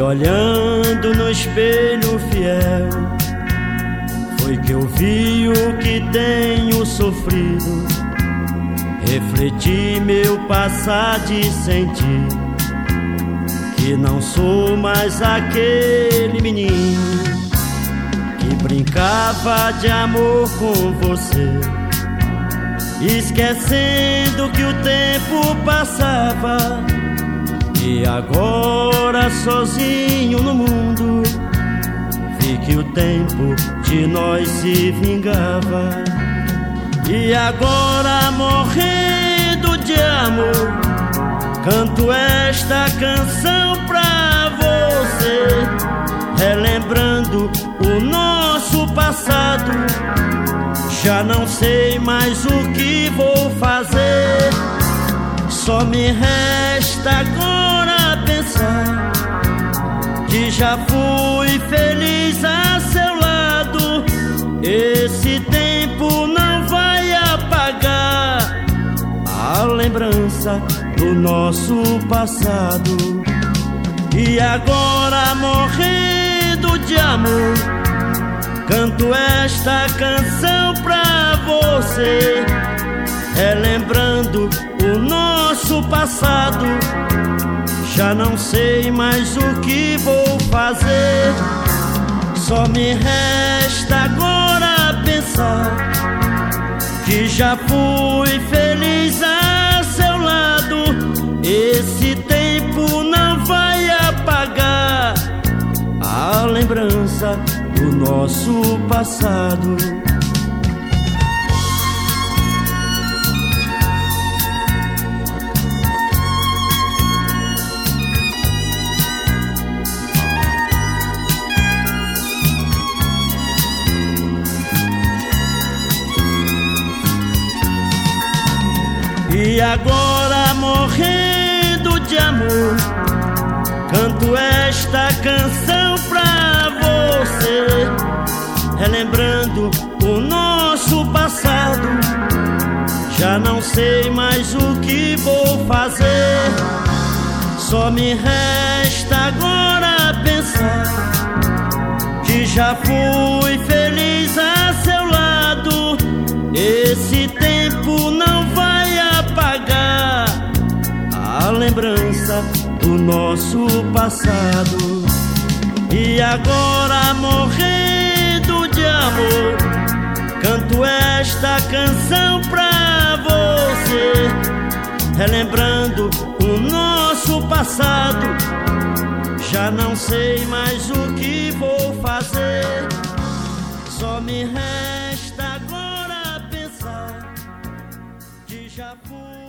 olhando no espelho fiel, foi que eu vi o que tenho sofrido. Refleti meu passado e senti que não sou mais aquele menino que brincava de amor com você, esquecendo que o tempo passava e agora sozinho no mundo. Vi que o tempo de nós se vingava. E agora morrendo de amor Canto esta canção pra você Relembrando o nosso passado. Já não sei mais o que vou fazer Só me resta agora já fui feliz a seu lado. Esse tempo não vai apagar a lembrança do nosso passado. E agora morrendo de amor, canto esta canção pra você, relembrando o nosso passado já não sei mais o que vou fazer. Só me resta agora pensar que já fui feliz a seu lado. Esse tempo não vai apagar a lembrança do nosso passado. E agora morrendo de amor, canto esta canção pra você, relembrando o nosso passado. Já não sei mais o que vou fazer, só me resta agora pensar que já fui lembrança do nosso passado. E agora morrendo de amor, canto esta canção pra você, relembrando o nosso passado. Já não sei mais o que vou fazer, só me resta agora pensar que já fui.